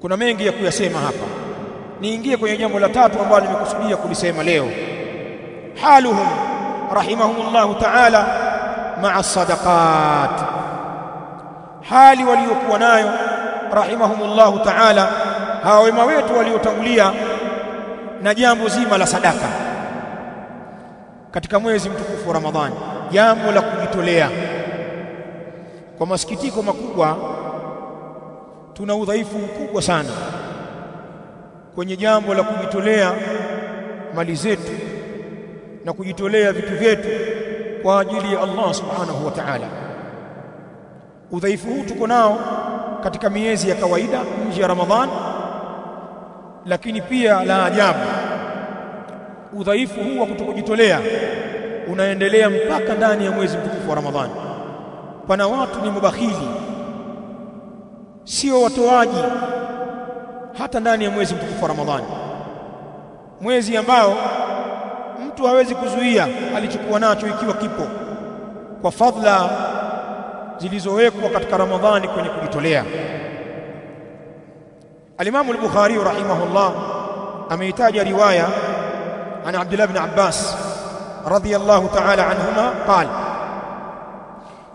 kuna mengi ya kuyasema hapa. Niingie kwenye jambo la tatu ambalo nimekusudia kulisema leo. Haluhum rahimahumullahu ta'ala ma'a sadaqat. Hali waliokuwa nayo rahimahumullahu ta'ala hawa wema wetu waliotangulia na jambo zima la sadaka. Katika mwezi mtukufu wa Ramadhani jambo la kujitolea. Kwa masikitiko makubwa tuna udhaifu mkubwa sana kwenye jambo la kujitolea mali zetu na kujitolea vitu vyetu kwa ajili ya Allah subhanahu wa ta'ala. Udhaifu huu tuko nao katika miezi ya kawaida nje ya Ramadhan, lakini pia la ajabu udhaifu huu wa kutokujitolea unaendelea mpaka ndani ya mwezi mtukufu wa Ramadhani pana watu ni mubakhili sio watoaji hata ndani ya mwezi mtukufu wa Ramadhani, mwezi ambao mtu hawezi kuzuia alichokuwa nacho ikiwa kipo, kwa fadhila zilizowekwa katika Ramadhani kwenye kujitolea. Alimamu al-Bukhari rahimahullah ameitaja riwaya an Abdullah ibn Abbas radiyallahu ta'ala anhuma qala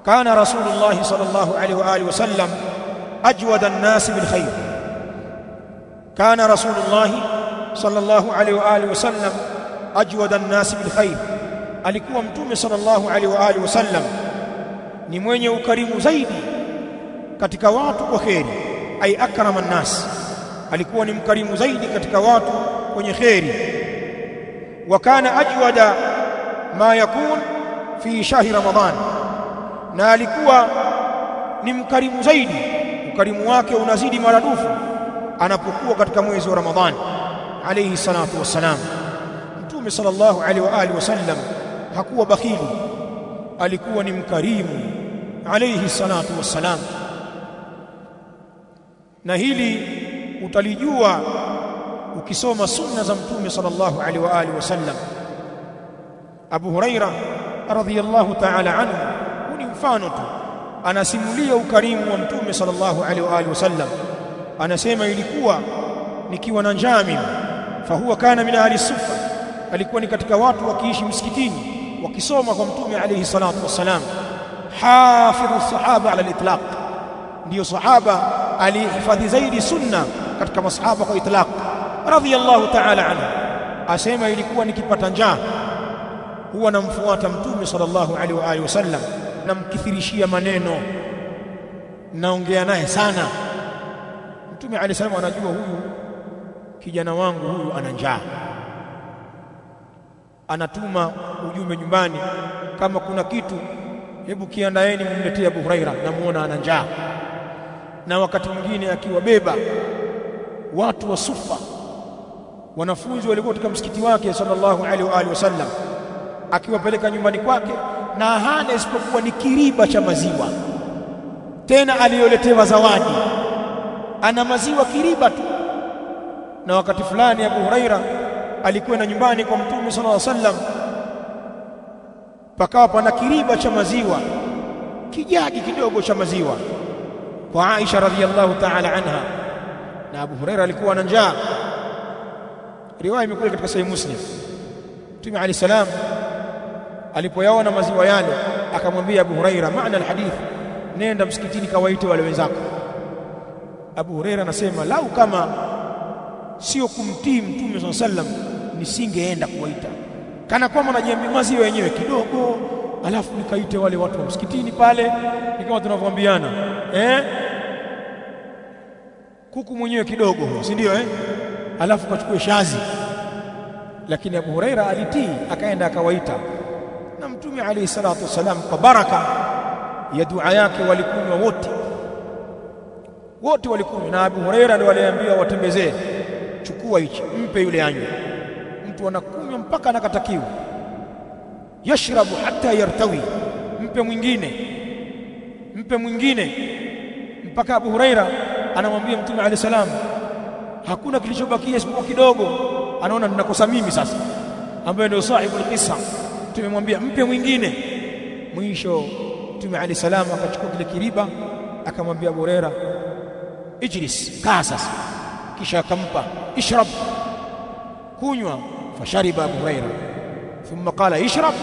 kana Rasulullah sallallahu alayhi wa alihi wasallam عليه واله وسلم اجود الناس بالخير كان رسول الله صلى الله عليه واله وسلم اجود الناس بالخير alikuwa mtume sallallahu alaihi wa alihi wasallam ni mwenye ukarimu zaidi katika watu kwa kheri ay akrama nnas alikuwa ni mkarimu zaidi katika watu kwenye kheri wa kana ajwada ma yakun fi shahri ramadhan na alikuwa ni mkarimu zaidi ukarimu wake unazidi maradufu anapokuwa katika mwezi wa ramadhani alayhi salatu wassalam. Mtume sallallahu alaihi wa alihi wasallam hakuwa bakhili alikuwa ni mkarimu. Alayhi salatu wassalam. Na hili utalijua ukisoma sunna za mtume sallallahu alaihi wa alihi wasallam. Abu Huraira radhiyallahu ta'ala anhu ni mfano tu anasimulia ukarimu wa mtume sallallahu alaihi wa alihi wasallam anasema ilikuwa nikiwa na njaa mimi. Fahuwa kana min ahli sufa. Alikuwa ni katika watu wakiishi msikitini wakisoma kwa mtume alayhi salatu wassalam. Hafidhu sahaba ala al-itlaq. Sahaba alihifadhi zaidi sunna katika masahaba kwa itlaq. Radhiyallahu ta'ala anhu. Asema ilikuwa nikipata njaa huwa namfuata mtume sallallahu alaihi wa alihi wasallam namkithirishia maneno. Naongea naye sana. Mtume alayhi salamu anajua huyu kijana wangu huyu ana njaa. Anatuma ujumbe nyumbani kama kuna kitu hebu kiandaeni mmletee Abu Huraira namuona ana njaa. Na wakati mwingine akiwabeba watu wa sufa wanafunzi walikuwa katika msikiti wake sallallahu alaihi wa alihi wasallam akiwapeleka nyumbani kwake na hana isipokuwa ni kiriba cha maziwa. Tena aliyoletewa zawadi ana maziwa kiriba tu. Na wakati fulani Abu Huraira alikuwa na nyumbani kwa Mtume sallallahu alaihi wasallam pakawa pana kiriba cha maziwa kijagi kidogo cha maziwa kwa Aisha radhiallahu ta'ala anha. Na Abu Huraira alikuwa na njaa. Riwaya imekuja katika sahih Muslim. Mtume عليه salam alipoyaona maziwa yale akamwambia Abu Huraira maana alhadith nenda msikitini kawaite wale wenzako. Abu Huraira anasema lau kama sio kumtii Mtume SAW sallam nisingeenda kuwaita. Kana kwamba najiambia maziwa yenyewe kidogo alafu nikaite wale watu wa msikitini pale ni kama tunavyoambiana eh? Kuku mwenyewe kidogo si ndio eh? Alafu kachukue shazi. Lakini Abu Huraira alitii akaenda akawaita na mtume alayhi salatu wasalam kwa baraka ya dua yake walikunywa wote. Wote walikunywa. Na Abu Huraira ndio aliambiwa watembezee chukua hichi mpe yule anywe. Mtu anakunywa mpaka anakatakiwa. Yashrabu hata yartawi. Mpe mwingine. Mpe mwingine. Mpaka Abu Huraira anamwambia mtume alayhi salam hakuna kilichobakia isipokuwa kidogo. Anaona ninakosa mimi sasa. Ambaye ndio sahibu al-qissa tumemwambia mpe mwingine mwisho mtume alayhi salam akachukua kile kiriba akamwambia Abu Huraira ijlis kaa sasa kisha akampa ishrab kunywa fashariba Abu Huraira thumma qala ishrab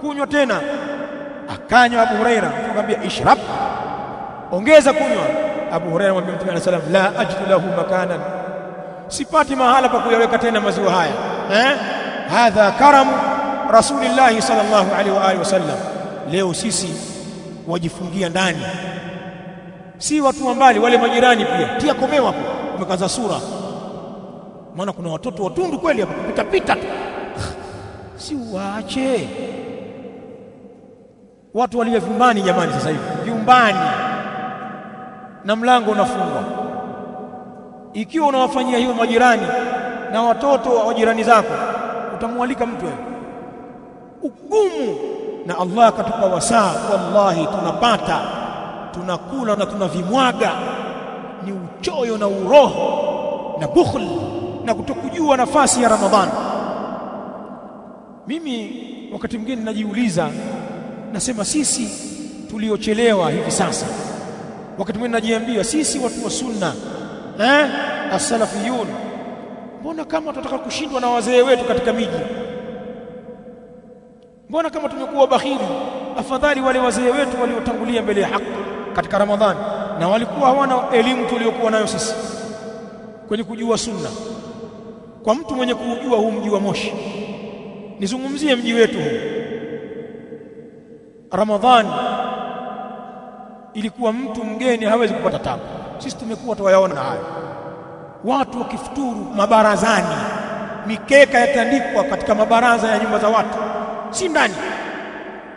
kunywa tena akanywa Abu Huraira akamwambia ishrab ongeza kunywa Abu Huraira mwambia Mtume صلى الله la ajidu lahu makanan sipati mahala pa kuyaweka tena maziwa haya eh hadha karam rasulillah sallallahu alaihi wa alihi wasallam. Leo sisi wajifungia ndani. Si watu wa mbali wale majirani pia. Pia komeo hapo umekaza sura. Maana kuna watoto watundu kweli hapa kupita pita tu. Si waache watu walio vyumbani jamani sasa hivi. Vyumbani. Na mlango unafungwa. Ikiwa unawafanyia hiyo majirani na watoto wa jirani zako utamwalika mtu wewe ugumu na Allah akatupa wasaa wallahi tunapata tunakula na tunavimwaga. Ni uchoyo na uroho na bukhl na kutokujua nafasi ya Ramadhani mimi wakati mwingine najiuliza nasema sisi tuliochelewa hivi sasa. Wakati mwingine najiambia sisi watu wa sunna eh as-salafiyun mbona kama tunataka kushindwa na wazee wetu katika miji mbona kama tumekuwa bakhili afadhali wale wazee wetu waliotangulia mbele ya haki katika ramadhani na walikuwa hawana elimu tuliyokuwa nayo sisi. Kwenye kujua sunna kwa mtu mwenye kujua huu mji wa Moshi nizungumzie mji wetu huu. Ramadhani ilikuwa mtu mgeni hawezi kupata tabu. Sisi tumekuwa tuwayaona hayo. Watu wakifuturu mabarazani mikeka yatandikwa katika mabaraza ya nyumba za watu si ndani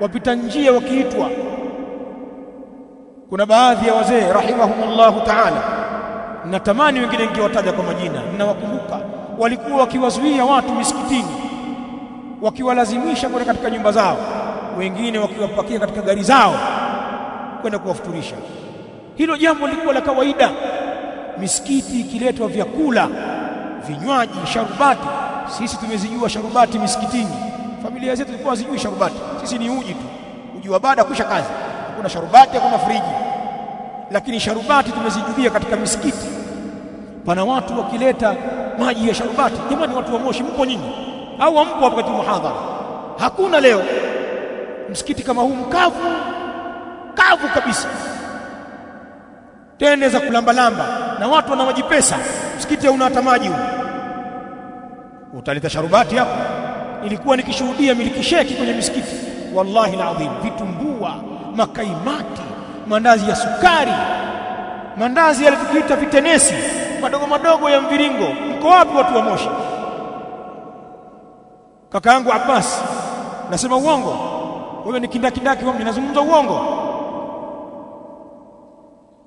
wapita njia wakiitwa. Kuna baadhi ya wazee rahimahumullahu ta'ala natamani wengine nikiwataja kwa majina ninawakumbuka. Walikuwa wakiwazuia watu misikitini wakiwalazimisha kwenda katika nyumba zao wengine wakiwapakia katika gari zao kwenda kuwafuturisha. Hilo jambo lilikuwa la kawaida. Misikiti ikiletwa vyakula vinywaji sharubati. Sisi tumezijua sharubati misikitini familia zetu zilikuwa hazijui sharubati. Sisi ni uji tu. Uji wa baada kusha kazi. Hakuna sharubati hakuna friji. Lakini sharubati tumezijulia katika misikiti. Pana watu wakileta maji ya sharubati. Jamani watu wa Moshi mko nyinyi? Au hampo hapo katika muhadhara? Hakuna leo. Msikiti kama huu mkavu kavu kabisa. Tende za kulambalamba. Na watu wana maji pesa. msikiti hauna hata maji utaleta sharubati hapo ilikuwa nikishuhudia milikisheki kwenye misikiti. Wallahi alazim vitumbua makaimati mandazi ya sukari mandazi yale tukiita vitenesi madogo madogo ya mviringo. Mko wapi watu wa Moshi? Kaka yangu Abbas nasema uongo? Wewe ni kindakindaki wewe ninazungumza uongo?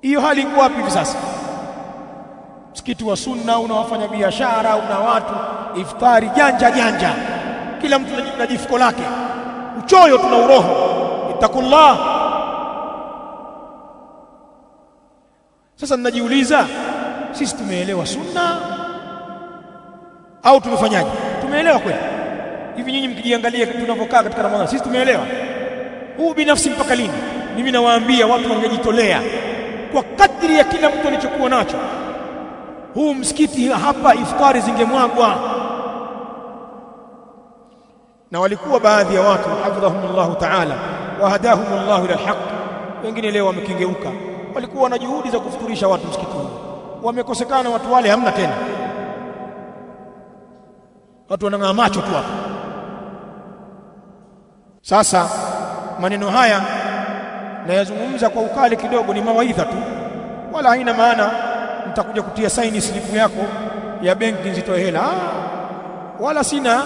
Hiyo hali iko wapi hivi sasa? Msikiti wa sunna unawafanya biashara una watu iftari janja janja kila mtu na jifuko lake. Uchoyo tuna uroho. Itakullah sasa ninajiuliza sisi tumeelewa sunna au tumefanyaje? Tumeelewa kweli? Hivi nyinyi mkijiangalia tunavyokaa katika ramadhani sisi tumeelewa? Huu binafsi mpaka lini? Mimi nawaambia watu wangejitolea kwa kadri ya kila mtu alichokuwa nacho. Huu msikiti hapa iftari zingemwagwa na walikuwa baadhi ya watu hafidhahumullahu ta'ala wa hadahumullahu ila alhaq wengine leo wamekengeuka. Walikuwa na juhudi za kufuturisha watu msikitini. Wamekosekana watu wale hamna tena. Watu wanang'aa macho tu hapa sasa maneno haya nayazungumza kwa ukali kidogo ni mawaidha tu. Wala haina maana nitakuja kutia saini slipu yako ya benki nzitoe hela. Ah, wala sina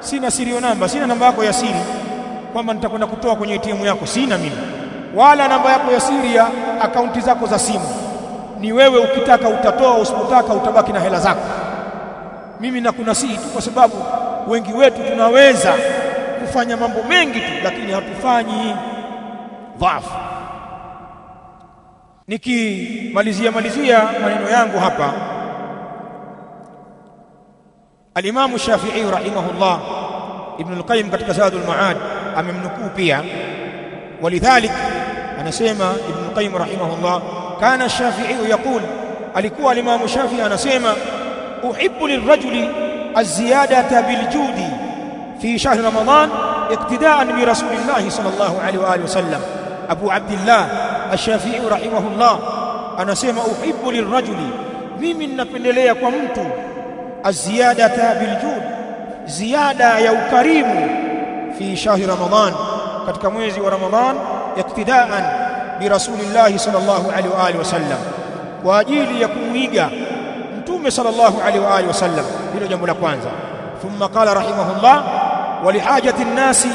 sina serial namba sina namba yako ya siri kwamba nitakwenda kutoa kwenye ATM yako sina mimi. Wala namba yako ya siri ya akaunti zako za simu. Ni wewe ukitaka utatoa usipotaka utabaki na hela zako. Mimi nakunasihi tu kwa sababu wengi wetu tunaweza kufanya mambo mengi tu lakini hatufanyi. Dhaifu nikimalizia malizia maneno yangu hapa Al-Imam Shafi'i rahimahullah Ibn al-Qayyim katika Zadul Ma'ad amemnukuu pia walidhalik anasema Ibn al-Qayyim rahimahullah kana Shafi'i yaqul alikuwa alimamu Shafi anasema uhibbu lirrajuli الزيادة بالجود في شهر رمضان اقتداء برسول الله صلى الله عليه وآله وسلم أبو عبد الله الشافعي رحمه الله أنا سيما أحب للرجل ممن aziyadata biljud ziyada ya ukarimu fi shahri ramadan katika mwezi wa ramadan iktidaan bi rasulillah sallallahu alaihi wa alihi wasallam kwa ajili ya kumwiga mtume sallallahu alaihi wa alihi wasallam hilo jambo la kwanza. Thumma qala rahimahullah wa lihajati nnasi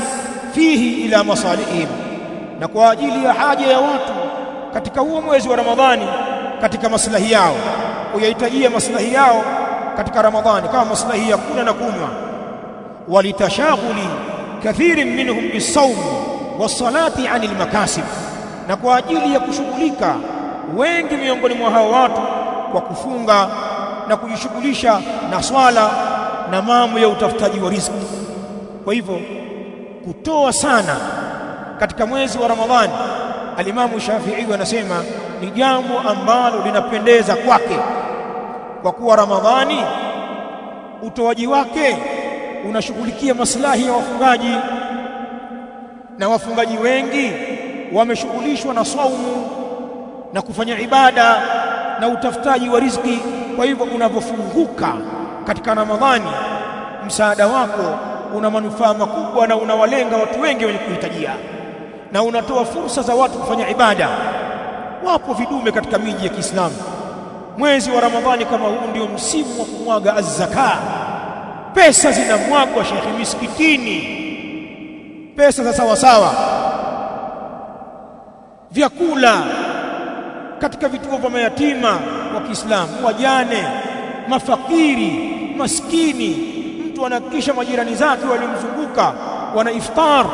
fihi ila masalihim na kwa ajili ya haja ya watu katika huo mwezi wa ramadhani katika maslahi yao kuyahitajia maslahi yao katika Ramadhani kama maslahi ya kula na kunywa. Walitashaghuli kathirin minhum bisawm wasalati anil makasib na kwa ajili ya kushughulika wengi miongoni mwa hao watu kwa kufunga na kujishughulisha na swala na mambo ya utafutaji wa riziki. Kwa hivyo kutoa sana katika mwezi wa Ramadhani alimamu Shafi'i anasema ni jambo ambalo linapendeza kwake kwa kuwa Ramadhani utoaji wake unashughulikia maslahi ya wafungaji. Na wafungaji wengi wameshughulishwa na saumu na kufanya ibada na utafutaji wa riziki. Kwa hivyo unavyofunguka katika Ramadhani msaada wako una manufaa makubwa na unawalenga watu wengi wenye kuhitajia. Na unatoa fursa za watu kufanya ibada. Wapo vidume katika miji ya Kiislamu mwezi wa Ramadhani kama huu ndio msimu wa kumwaga az-zaka. Pesa zinamwagwa shekhi misikitini. Pesa za sawasawa, sawa. Vyakula katika vituo vya mayatima wa Kiislamu wajane mafakiri maskini. Mtu anahakikisha majirani zake walimzunguka wana iftar.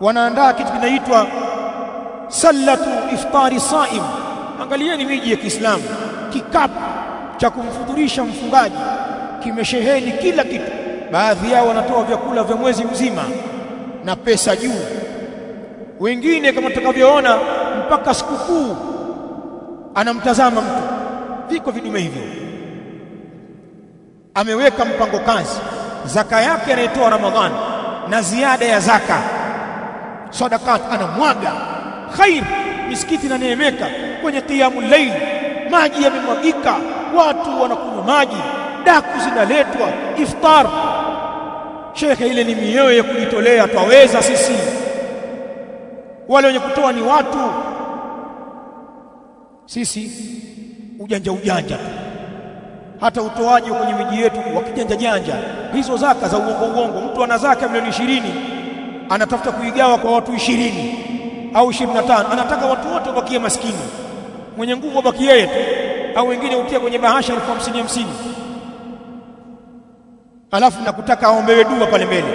Wanaandaa kitu kinaitwa sallatu iftari saim angalieni miji ya Kiislamu. Kikapu cha kumfudhurisha mfungaji kimesheheni kila kitu. Baadhi yao wanatoa vyakula vya mwezi mzima na pesa juu. Wengine kama tutakavyoona mpaka sikukuu anamtazama mtu. Viko vidume hivyo. Ameweka mpango kazi. Zaka yake anayetoa Ramadhani na ziada ya zaka. Sadakat anamwaga. Khair misikiti inaneemeka kwenye kiamu leili maji yamemwagika watu wanakunywa maji daku zinaletwa iftar. Shekhe ile ni mioyo ya kujitolea twaweza sisi. Wale wenye kutoa ni watu. Sisi ujanja ujanja tu. Hata utoaji kwenye miji yetu wa kijanja janja hizo zaka za uongo uongo mtu ana zaka milioni ishirini anatafuta kuigawa kwa watu ishirini au ishirini na tano anataka watu wote wabakie maskini mwenye nguvu wabaki yeye tu au wengine utia kwenye bahasha elfu hamsini hamsini. Alafu nakutaka aombewe dua pale mbele.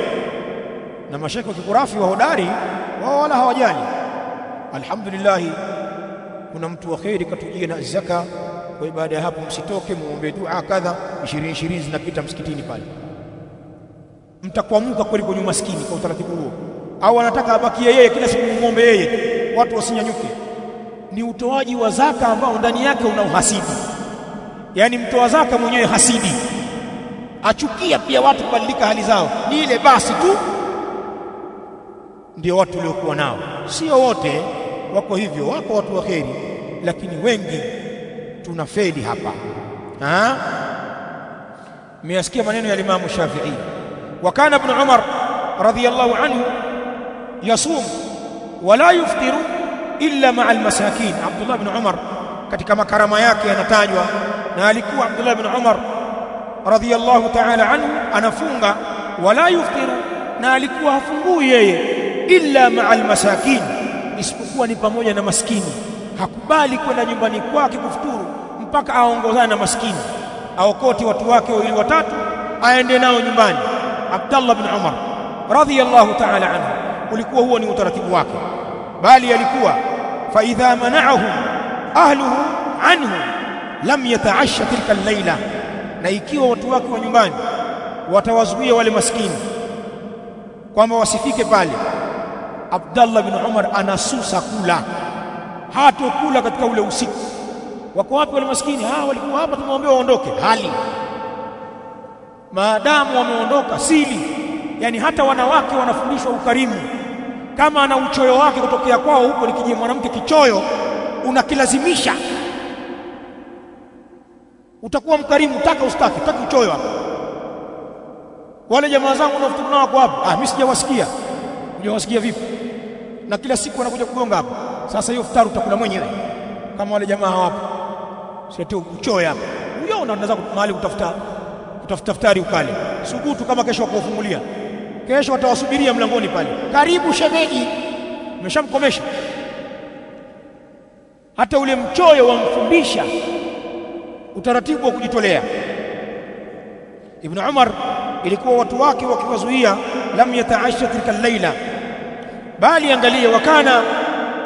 Na mashaka wa kikurafi wa hodari wao wala hawajali. Alhamdulillah kuna mtu wa kheri katujia na zaka. Kwa baada ya hapo msitoke muombe dua kadha 20 20 zinapita msikitini pale. Mtakwamuka kweli kwenye umaskini kwa utaratibu huo. Au anataka abakie yeye kila siku muombe yeye watu wasinyanyuke ni utoaji wa zaka ambao ndani yake una uhasidi yaani mtoa zaka mwenyewe hasidi achukia pia watu kubadilika hali zao. Ni ile basi tu. Ndio watu waliokuwa nao. Sio wote wako hivyo. Wako watu waheri lakini wengi tuna feli hapa. Ha? Mmesikia maneno ya Imam Shafi'i. Wa kana ibn Umar radiyallahu anhu yasum wala yuftiru illa ma'a al-masakin. Abdullah ibn Umar katika makarama yake yanatajwa na alikuwa Abdullah ibn Umar radiyallahu ta'ala anhu anafunga wala yuftiru na alikuwa hafungui yeye illa ma'a almasakin. Isipokuwa ni pamoja na maskini. Hakubali kwenda nyumbani kwake kufuturu mpaka aongozane na maskini. Aokoti watu wake wawili watatu aende nao nyumbani. Abdullah bin Umar radiyallahu ta'ala anhu ulikuwa huo ni utaratibu wake. Bali alikuwa idha mana'ahum ahluhu anhu lam yataasha tilka al-laila na ikiwa watu wake wa nyumbani watawazuia wale maskini kwamba wasifike pale Abdullah bin Umar anasusa kula. Hatokula katika ule usiku. Wako wapi wale maskini? Ah walikuwa hapa tumewaambia waondoke. Hali. Maadamu wameondoka sili. Yani hata wanawake wanafundishwa ukarimu kama ana uchoyo wake kutokea kwao huko nikijie mwanamke kichoyo unakilazimisha. Utakuwa mkarimu taka ustaki taka uchoyo hapo. Wale jamaa zangu nafikiri nao wako hapo. Ah mimi sijawasikia. Hujawasikia vipi? Na kila siku wanakuja kugonga hapo. Sasa hiyo futari utakula mwenyewe. Kama wale jamaa hawapo. Sio uchoyo hapo. Unaona unaweza mahali kutafuta kutafuta futari ukale. Subutu kama kesho wakufungulia kesho watawasubiria mlangoni pale. Karibu shemeji. Umeshamkomesha hata ule mchoyo wamfundisha utaratibu wa kujitolea. Ibn Umar ilikuwa watu wake wakiwazuia lam yataasha tilka laila bali angalia wakana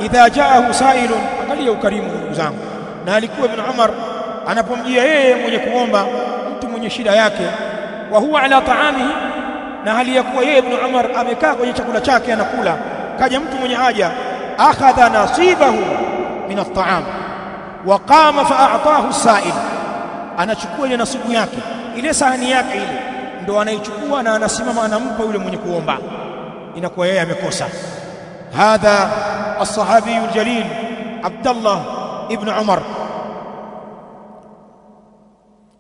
idha jaahu sailun angalia ukarimu ndugu zangu. Na alikuwa Ibn Umar anapomjia yeye mwenye kuomba mtu mwenye shida yake wa huwa ala taamihi na hali ya kuwa yeye Ibn Umar amekaa kwenye chakula chake anakula. Kaja mtu mwenye haja akhadha nasibahu min at-ta'am wa qama fa as-sa'il. Anachukua ile nasibu yake ile sahani yake ile ndo anaichukua na anasimama anampa yule mwenye kuomba. Inakuwa yeye amekosa. Hadha as-sahabi al-jalil Abdullah ibn Umar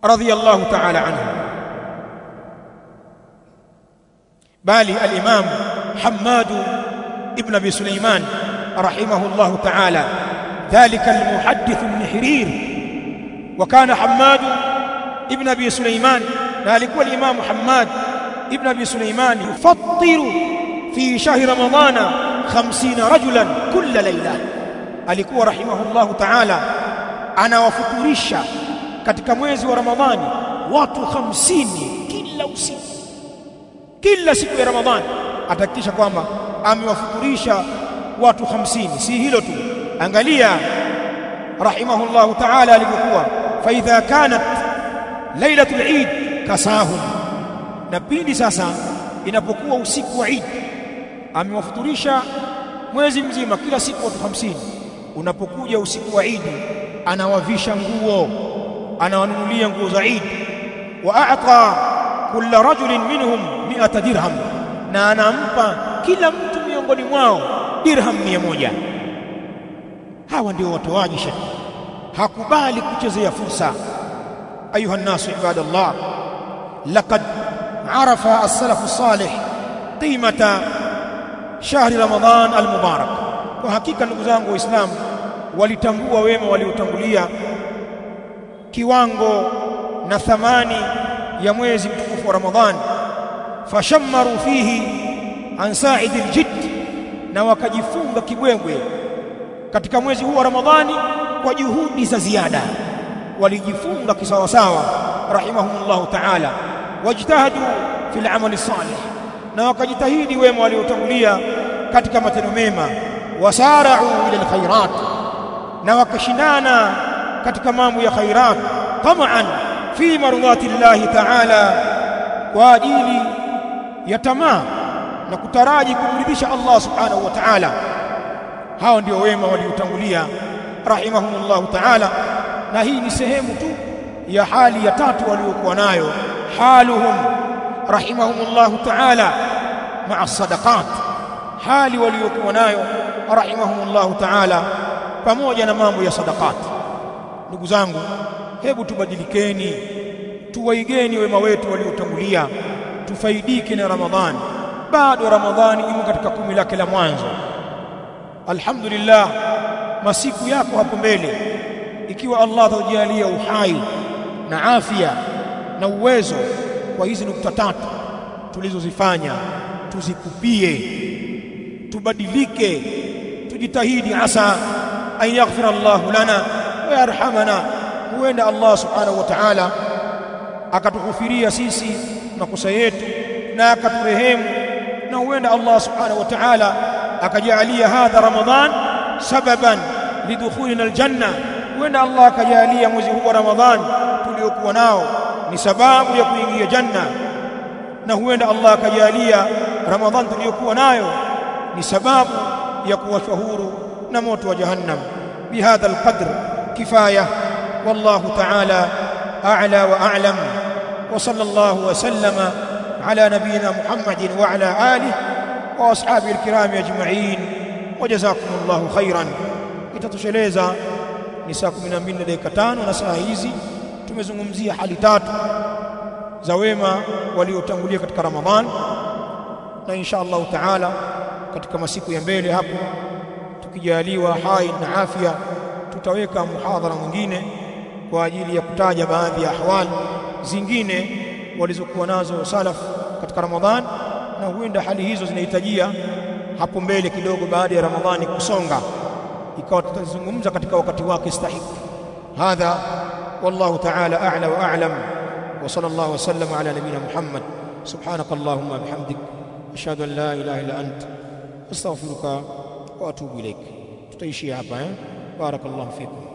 radiyallahu ta'ala anhu بالي الإمام حماد ابن أبي سليمان رحمه الله تعالى. ذلك المحدث من حرير. وكان حماد ابن أبي سليمان ذلك والامام حماد ابن أبي سليمان يفطر في شهر رمضان خمسين رجلا كل ليلة. alikuwa rahimahu llahu taala anawafuturisha katika mwezi wa ramadhani watu 50 kila usiku kila siku ya ramadhani. Atahakikisha kwamba amewafuturisha watu 50 si hilo tu. Angalia rahimahullahu ta'ala alivyokuwa. Fa idha kanat lailatul eid kasahum na pindi sasa inapokuwa usiku wa eid amewafuturisha mwezi mzima kila siku watu 50 unapokuja usiku wa eid anawavisha nguo anawanunulia nguo za eid. Wa a'ta kulla rajulin minhum mi'ata dirham, na anampa kila mtu miongoni mwao dirham mia moja. Hawa ndio watoaji shekhe, hakubali kuchezea fursa. Ayuha nnasu ibadallah, lakad arafa as-salafu salih qimata shahri ramadan almubarak Kwa hakika ndugu zangu Waislamu walitambua wema waliotangulia, kiwango na thamani ya mwezi mtukufu wa Ramadhani fashammaru fihi an sa'idil jidd na wakajifunga kibwengwe katika mwezi huu wa Ramadhani kwa juhudi za ziada. Walijifunga kisawasawa rahimahumullahu ta'ala. Wajtahadu fil amali salih na wakajitahidi wema waliotangulia katika matendo mema. Wasara'u ila alkhairat na wakashindana katika mambo ya khairat tamaan fi mardhati llahi ta'ala kwa ajili ya tamaa na kutaraji kumridhisha Allah subhanahu wa ta'ala. Hao ndio wema waliotangulia rahimahumullahu ta'ala. Na hii ni sehemu tu ya hali ya tatu waliokuwa nayo. Haluhum rahimahumullahu ta'ala ma'a sadaqat. Hali waliokuwa nayo rahimahumullahu ta'ala pamoja na mambo ya sadaqat. Ndugu zangu hebu tubadilikeni tuwaigeni wema wetu waliotangulia tufaidike na ramadhani. Bado ramadhani imo katika kumi lake la mwanzo. Alhamdulillah masiku yako hapo mbele. Ikiwa Allah atajalia uhai na afya na uwezo kwa hizi nukta tatu tulizozifanya tuzikupie tubadilike tujitahidi asa an yaghfira Allah lana wa yarhamana huenda Allah subhanahu wa ta'ala akatuhufiria sisi makosa yetu na akaturehemu na huenda Allah subhanahu wa ta'ala akajalia hadha ramadhan sababan lidukhulina aljanna. Huenda Allah akajalia mwezi huu wa ramadhan tuliokuwa nao ni sababu ya kuingia janna. Na huenda Allah akajalia ramadhan tuliyokuwa nayo ni sababu ya kuwachwa huru na moto wa jahannam. Bihadha alqadr kifaya wallahu ta'ala a'la wa a'lam wa الله وسلم على نبينا محمد Muhammadin wa ala الكرام wa وجزاكم الله khairan. Itatosheleza ni saa 12 na dakika 5 na saa hizi tumezungumzia hali tatu za wema waliotangulia katika Ramadhan. Na insha Allah taala katika masiku ya mbele hapo tukijaliwa hai na afya tutaweka muhadhara mwingine kwa ajili ya kutaja baadhi ya ahwali zingine walizokuwa nazo salaf katika Ramadhan na huenda hali hizo zinahitajia hapo mbele kidogo baada ya Ramadhani kusonga ikawa tutazungumza katika wakati wake stahiki. Hadha wallahu ta'ala a'la wa a'lam wa sallallahu wa sallam ala nabiyyina Muhammad. Subhanaka allahumma bihamdik ashhadu an la ilaha illa ant astaghfiruka wa atubu ilaik tutaishia hapa eh? Barakallahu fikum